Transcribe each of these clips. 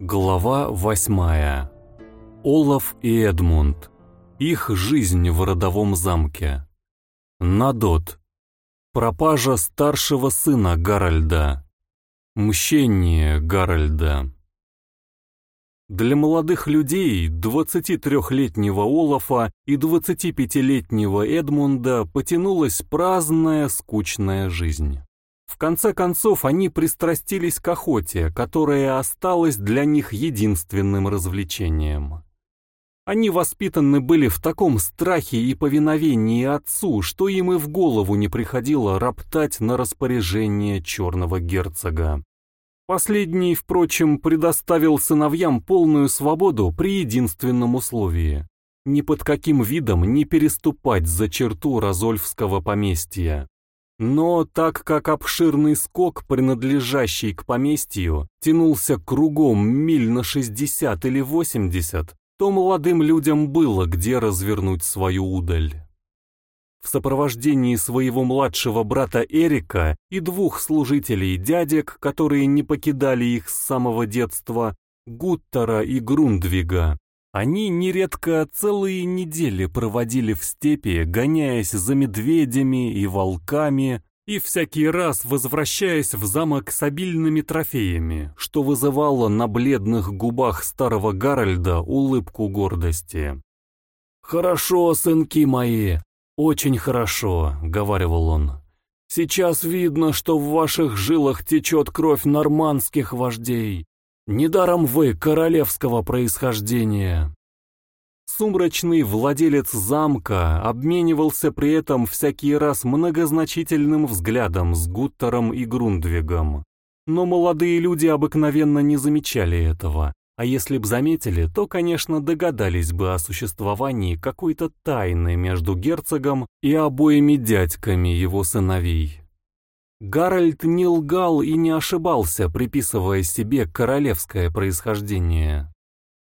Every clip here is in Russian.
Глава восьмая. Олаф и Эдмунд. Их жизнь в родовом замке. Надот. Пропажа старшего сына Гарольда. Мщение Гарольда. Для молодых людей 23-летнего Олафа и 25-летнего Эдмунда потянулась праздная, скучная жизнь. В конце концов, они пристрастились к охоте, которая осталась для них единственным развлечением. Они воспитаны были в таком страхе и повиновении отцу, что им и в голову не приходило роптать на распоряжение черного герцога. Последний, впрочем, предоставил сыновьям полную свободу при единственном условии – ни под каким видом не переступать за черту Розольфского поместья. Но так как обширный скок, принадлежащий к поместью, тянулся кругом миль на 60 или 80, то молодым людям было где развернуть свою удаль. В сопровождении своего младшего брата Эрика и двух служителей дядек, которые не покидали их с самого детства, Гуттера и Грундвига, они нередко целые недели проводили в степи, гоняясь за медведями и волками, и всякий раз возвращаясь в замок с обильными трофеями, что вызывало на бледных губах старого Гарольда улыбку гордости. «Хорошо, сынки мои, очень хорошо», — говаривал он. «Сейчас видно, что в ваших жилах течет кровь нормандских вождей, Недаром вы королевского происхождения. Сумрачный владелец замка обменивался при этом всякий раз многозначительным взглядом с Гуттером и Грундвигом. Но молодые люди обыкновенно не замечали этого, а если б заметили, то, конечно, догадались бы о существовании какой-то тайны между герцогом и обоими дядьками его сыновей. Гарольд не лгал и не ошибался, приписывая себе королевское происхождение.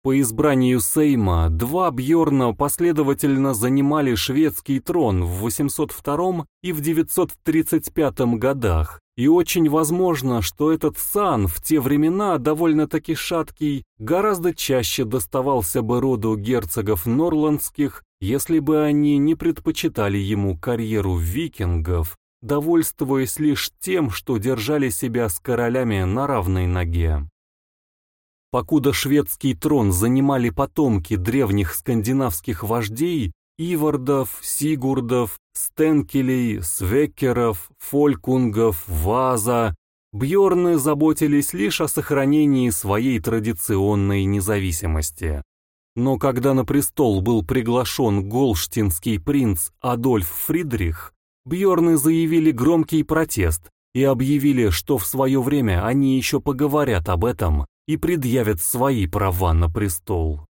По избранию Сейма два Бьорна последовательно занимали шведский трон в 802 и в 935 годах, и очень возможно, что этот сан в те времена довольно-таки шаткий, гораздо чаще доставался бы роду герцогов норландских, если бы они не предпочитали ему карьеру викингов, довольствуясь лишь тем, что держали себя с королями на равной ноге. Покуда шведский трон занимали потомки древних скандинавских вождей, Ивардов, Сигурдов, Стенкелей, Свеккеров, Фолькунгов, Ваза, Бьорны заботились лишь о сохранении своей традиционной независимости. Но когда на престол был приглашен голштинский принц Адольф Фридрих, Бьорны заявили громкий протест и объявили, что в свое время они еще поговорят об этом и предъявят свои права на престол.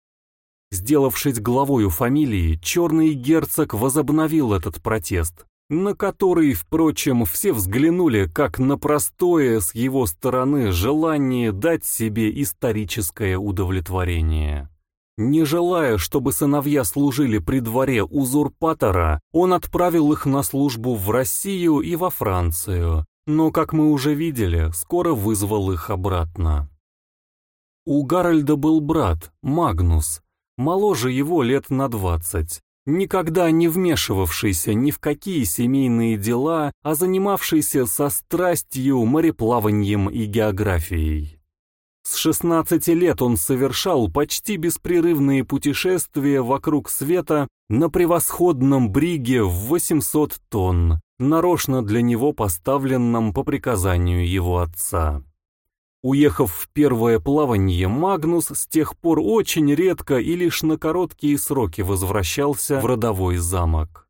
Сделавшись главою фамилии, черный герцог возобновил этот протест, на который, впрочем, все взглянули как на простое с его стороны желание дать себе историческое удовлетворение. Не желая, чтобы сыновья служили при дворе узурпатора, он отправил их на службу в Россию и во Францию, но, как мы уже видели, скоро вызвал их обратно. У Гарольда был брат, Магнус, моложе его лет на двадцать, никогда не вмешивавшийся ни в какие семейные дела, а занимавшийся со страстью мореплаванием и географией. С 16 лет он совершал почти беспрерывные путешествия вокруг света на превосходном бриге в 800 тонн, нарочно для него поставленном по приказанию его отца. Уехав в первое плавание, Магнус с тех пор очень редко и лишь на короткие сроки возвращался в родовой замок.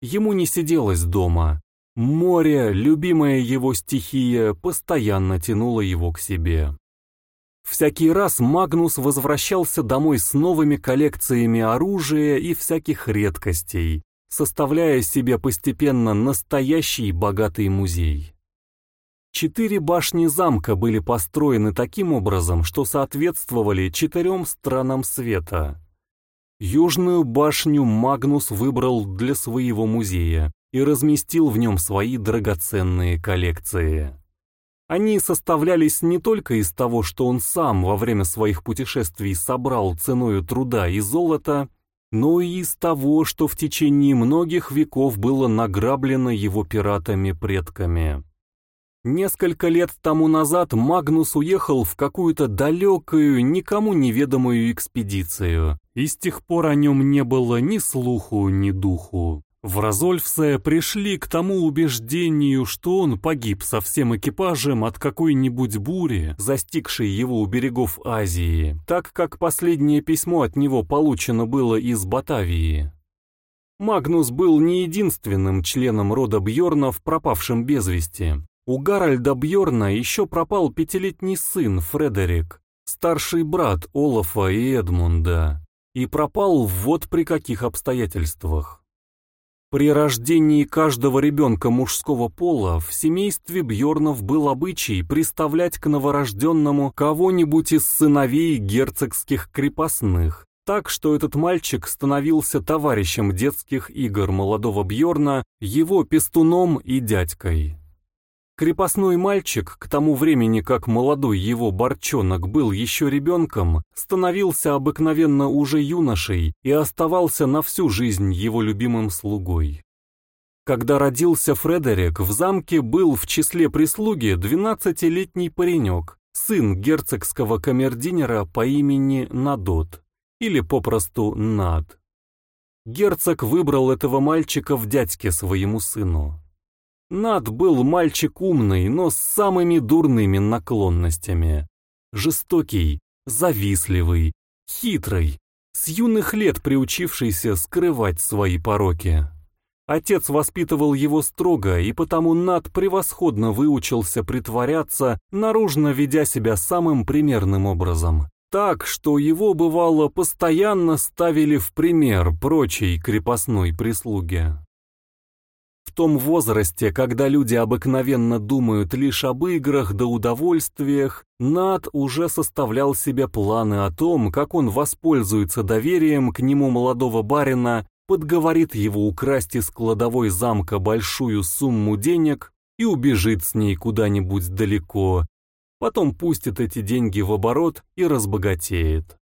Ему не сиделось дома. Море, любимая его стихия, постоянно тянуло его к себе. Всякий раз Магнус возвращался домой с новыми коллекциями оружия и всяких редкостей, составляя себе постепенно настоящий богатый музей. Четыре башни замка были построены таким образом, что соответствовали четырем странам света. Южную башню Магнус выбрал для своего музея и разместил в нем свои драгоценные коллекции. Они составлялись не только из того, что он сам во время своих путешествий собрал ценою труда и золота, но и из того, что в течение многих веков было награблено его пиратами-предками. Несколько лет тому назад Магнус уехал в какую-то далекую, никому неведомую экспедицию, и с тех пор о нем не было ни слуху, ни духу. В Розольфсе пришли к тому убеждению, что он погиб со всем экипажем от какой-нибудь бури, застигшей его у берегов Азии, так как последнее письмо от него получено было из Батавии. Магнус был не единственным членом рода Бьорнов, пропавшим без вести. У Гарольда Бьорна еще пропал пятилетний сын Фредерик, старший брат Олафа и Эдмунда, и пропал вот при каких обстоятельствах. При рождении каждого ребенка мужского пола в семействе Бьорнов был обычай приставлять к новорожденному кого-нибудь из сыновей герцогских крепостных, так что этот мальчик становился товарищем детских игр молодого Бьорна, его пестуном и дядькой. Крепостной мальчик, к тому времени как молодой его борчонок был еще ребенком, становился обыкновенно уже юношей и оставался на всю жизнь его любимым слугой. Когда родился Фредерик, в замке был в числе прислуги 12-летний паренек, сын герцогского камердинера по имени Надот, или попросту Над. Герцог выбрал этого мальчика в дядьке своему сыну. Над был мальчик умный, но с самыми дурными наклонностями. Жестокий, завистливый, хитрый, с юных лет приучившийся скрывать свои пороки. Отец воспитывал его строго, и потому Над превосходно выучился притворяться, наружно ведя себя самым примерным образом. Так, что его, бывало, постоянно ставили в пример прочей крепостной прислуге. Том возрасте, когда люди обыкновенно думают лишь об играх да удовольствиях, Над уже составлял себе планы о том, как он воспользуется доверием к нему молодого барина, подговорит его украсть из кладовой замка большую сумму денег и убежит с ней куда-нибудь далеко, потом пустит эти деньги в оборот и разбогатеет.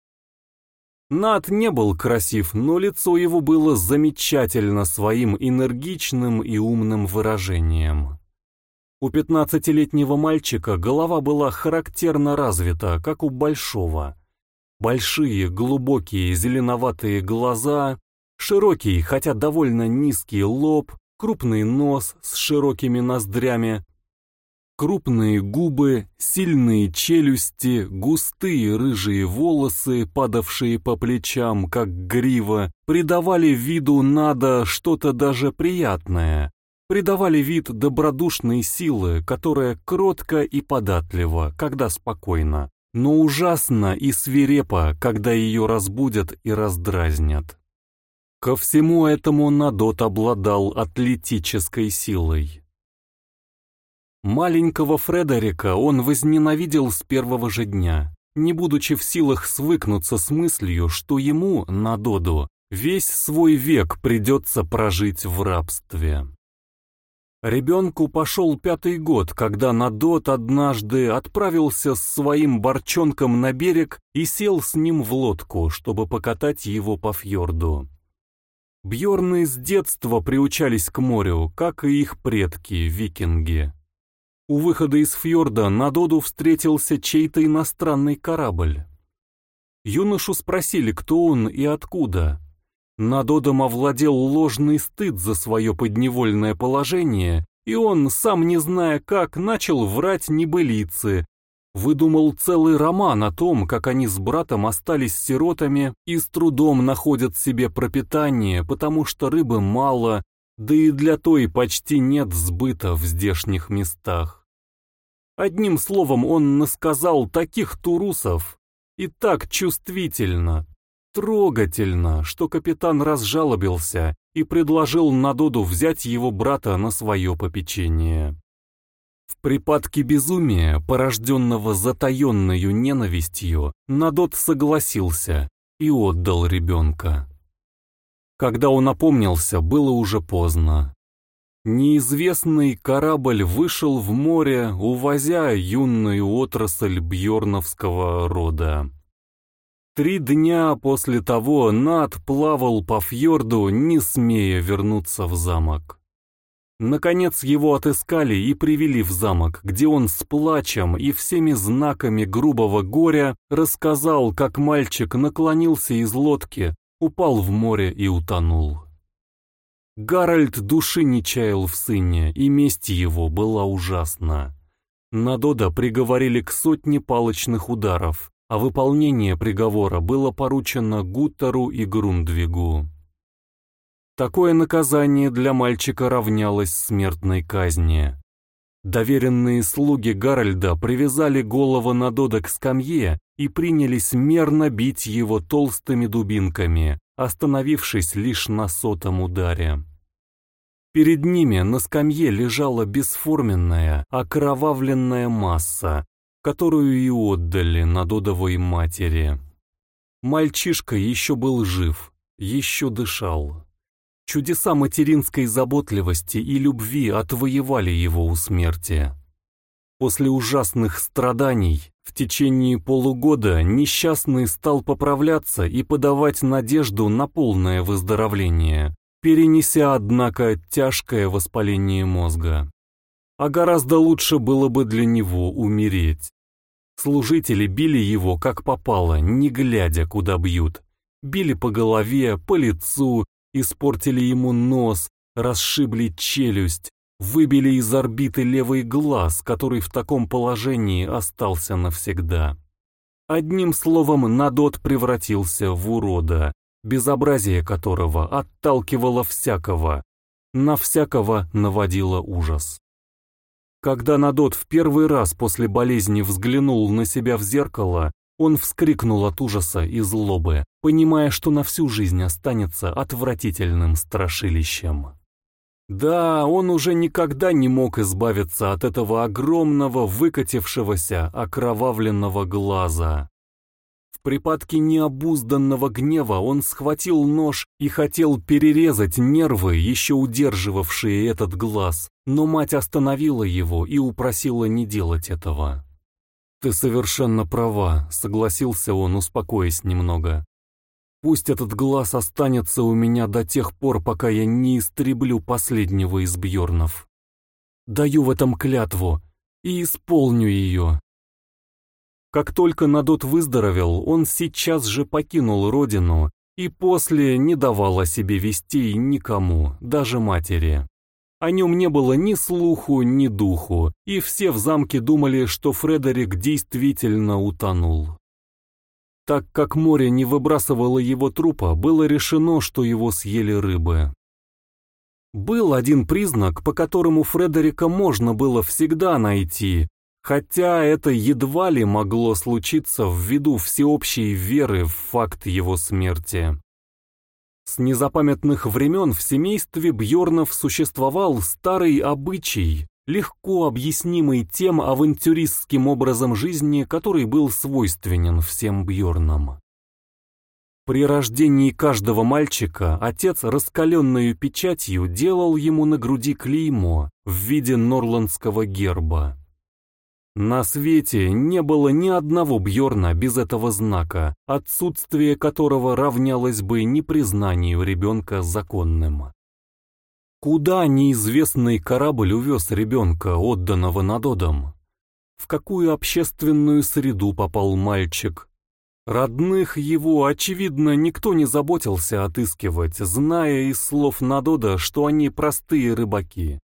Над не был красив, но лицо его было замечательно своим энергичным и умным выражением. У пятнадцатилетнего мальчика голова была характерно развита, как у большого. Большие, глубокие, зеленоватые глаза, широкий, хотя довольно низкий лоб, крупный нос с широкими ноздрями, Крупные губы, сильные челюсти, густые рыжие волосы, падавшие по плечам, как грива, придавали виду надо что-то даже приятное, придавали вид добродушной силы, которая кротко и податлива, когда спокойно, но ужасно и свирепо, когда ее разбудят и раздразнят. Ко всему этому Надот обладал атлетической силой. Маленького Фредерика он возненавидел с первого же дня, не будучи в силах свыкнуться с мыслью, что ему, Надоду, весь свой век придется прожить в рабстве. Ребенку пошел пятый год, когда Надот однажды отправился с своим борчонком на берег и сел с ним в лодку, чтобы покатать его по фьорду. Бьорны с детства приучались к морю, как и их предки, викинги. У выхода из фьорда на Доду встретился чей-то иностранный корабль. Юношу спросили, кто он и откуда. Надодом овладел ложный стыд за свое подневольное положение, и он, сам не зная как, начал врать небылицы. Выдумал целый роман о том, как они с братом остались сиротами и с трудом находят себе пропитание, потому что рыбы мало, да и для той почти нет сбыта в здешних местах. Одним словом, он насказал таких турусов и так чувствительно, трогательно, что капитан разжалобился и предложил Надоду взять его брата на свое попечение. В припадке безумия, порожденного затаенною ненавистью, Надот согласился и отдал ребенка. Когда он опомнился, было уже поздно. Неизвестный корабль вышел в море, увозя юную отрасль бьорновского рода. Три дня после того Над плавал по фьорду, не смея вернуться в замок. Наконец его отыскали и привели в замок, где он с плачем и всеми знаками грубого горя рассказал, как мальчик наклонился из лодки, упал в море и утонул. Гарольд души не чаял в сыне, и месть его была ужасна. Надода приговорили к сотне палочных ударов, а выполнение приговора было поручено Гуттеру и Грундвигу. Такое наказание для мальчика равнялось смертной казни. Доверенные слуги Гарольда привязали голову Надода к скамье и принялись мерно бить его толстыми дубинками, остановившись лишь на сотом ударе. Перед ними на скамье лежала бесформенная, окровавленная масса, которую и отдали Надодовой матери. Мальчишка еще был жив, еще дышал. Чудеса материнской заботливости и любви отвоевали его у смерти. После ужасных страданий в течение полугода несчастный стал поправляться и подавать надежду на полное выздоровление, перенеся, однако, тяжкое воспаление мозга. А гораздо лучше было бы для него умереть. Служители били его как попало, не глядя, куда бьют. Били по голове, по лицу, Испортили ему нос, расшибли челюсть, выбили из орбиты левый глаз, который в таком положении остался навсегда. Одним словом, Надот превратился в урода, безобразие которого отталкивало всякого, на всякого наводило ужас. Когда Надот в первый раз после болезни взглянул на себя в зеркало, он вскрикнул от ужаса и злобы, понимая, что на всю жизнь останется отвратительным страшилищем. Да, он уже никогда не мог избавиться от этого огромного выкатившегося окровавленного глаза. В припадке необузданного гнева он схватил нож и хотел перерезать нервы, еще удерживавшие этот глаз, но мать остановила его и упросила не делать этого. «Ты совершенно права», — согласился он, успокоясь немного. «Пусть этот глаз останется у меня до тех пор, пока я не истреблю последнего из Бьорнов. Даю в этом клятву и исполню ее». Как только Надот выздоровел, он сейчас же покинул родину и после не давал о себе вестей никому, даже матери. О нем не было ни слуху, ни духу, и все в замке думали, что Фредерик действительно утонул. Так как море не выбрасывало его трупа, было решено, что его съели рыбы. Был один признак, по которому Фредерика можно было всегда найти, хотя это едва ли могло случиться ввиду всеобщей веры в факт его смерти. С незапамятных времен в семействе Бьорнов существовал старый обычай, легко объяснимый тем авантюристским образом жизни, который был свойственен всем Бьорнам. При рождении каждого мальчика отец раскаленную печатью делал ему на груди клеймо в виде норландского герба. На свете не было ни одного Бьорна без этого знака, отсутствие которого равнялось бы непризнанию ребенка законным. Куда неизвестный корабль увез ребенка, отданного надодом? В какую общественную среду попал мальчик? Родных его, очевидно, никто не заботился отыскивать, зная из слов Надода, что они простые рыбаки.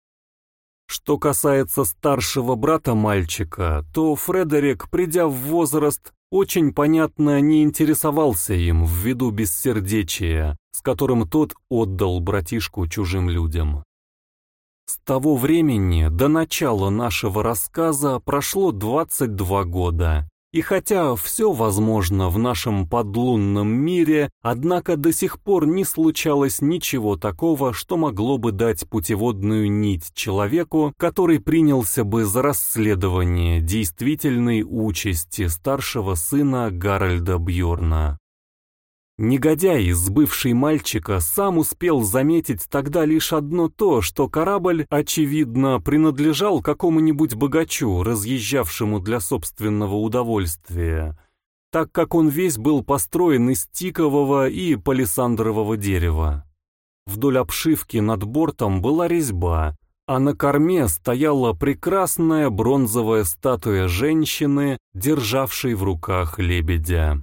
Что касается старшего брата мальчика, то Фредерик, придя в возраст, очень понятно не интересовался им ввиду бессердечия, с которым тот отдал братишку чужим людям. С того времени до начала нашего рассказа прошло 22 года, и хотя все возможно в нашем подлунном мире, однако до сих пор не случалось ничего такого, что могло бы дать путеводную нить человеку, который принялся бы за расследование действительной участи старшего сына Гарольда Бьорна. Негодяй, сбывший мальчика, сам успел заметить тогда лишь одно то, что корабль, очевидно, принадлежал какому-нибудь богачу, разъезжавшему для собственного удовольствия, так как он весь был построен из тикового и палисандрового дерева. Вдоль обшивки над бортом была резьба, а на корме стояла прекрасная бронзовая статуя женщины, державшей в руках лебедя.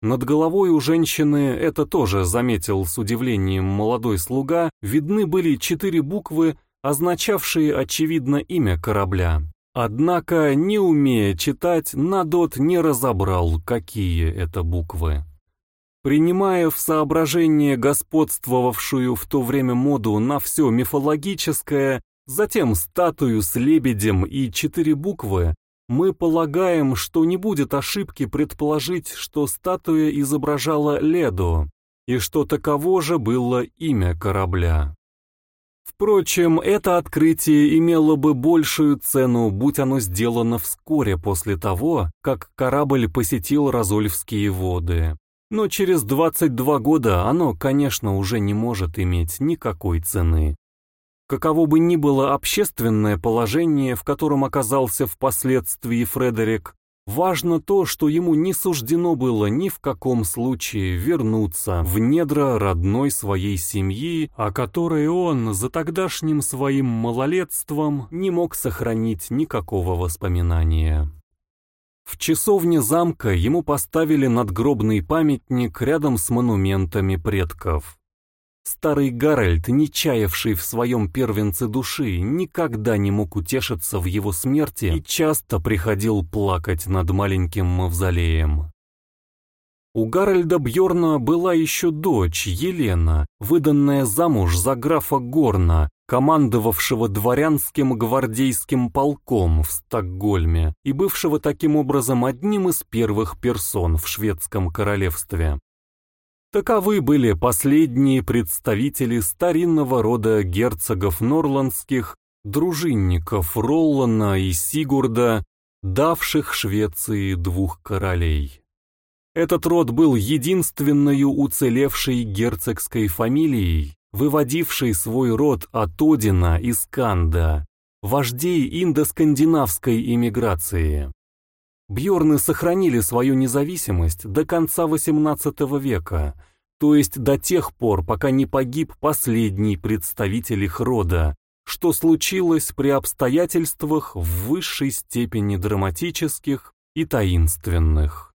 Над головой у женщины, это тоже заметил с удивлением молодой слуга, видны были четыре буквы, означавшие, очевидно, имя корабля. Однако, не умея читать, Надот не разобрал, какие это буквы. Принимая в соображение господствовавшую в то время моду на все мифологическое, затем статую с лебедем и четыре буквы, мы полагаем, что не будет ошибки предположить, что статуя изображала Леду, и что таково же было имя корабля. Впрочем, это открытие имело бы большую цену, будь оно сделано вскоре после того, как корабль посетил Розольфские воды. Но через 22 года оно, конечно, уже не может иметь никакой цены. Каково бы ни было общественное положение, в котором оказался впоследствии Фредерик, важно то, что ему не суждено было ни в каком случае вернуться в недра родной своей семьи, о которой он за тогдашним своим малолетством не мог сохранить никакого воспоминания. В часовне замка ему поставили надгробный памятник рядом с монументами предков. Старый Гарольд, не чаявший в своем первенце души, никогда не мог утешиться в его смерти и часто приходил плакать над маленьким мавзолеем. У Гарольда Бьорна была еще дочь, Елена, выданная замуж за графа Горна, командовавшего дворянским гвардейским полком в Стокгольме и бывшего таким образом одним из первых персон в шведском королевстве. Таковы были последние представители старинного рода герцогов норландских, дружинников Роллана и Сигурда, давших Швеции двух королей. Этот род был единственной уцелевшей герцогской фамилией, выводившей свой род от Одина и Сканда, вождей индоскандинавской иммиграции. Бьорны сохранили свою независимость до конца XVIII века, то есть до тех пор, пока не погиб последний представитель их рода, что случилось при обстоятельствах в высшей степени драматических и таинственных.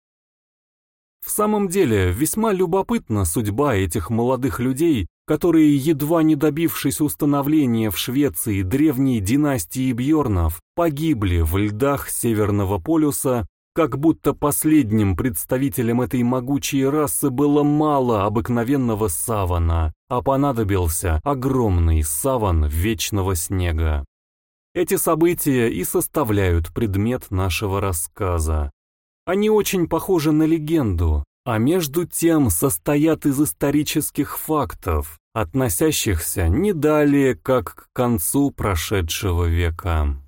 В самом деле, весьма любопытна судьба этих молодых людей, которые, едва не добившись установления в Швеции древней династии Бьорнов, погибли в льдах Северного полюса, как будто последним представителем этой могучей расы было мало обыкновенного савана, а понадобился огромный саван вечного снега. Эти события и составляют предмет нашего рассказа. Они очень похожи на легенду, а между тем состоят из исторических фактов, относящихся не далее, как к концу прошедшего века.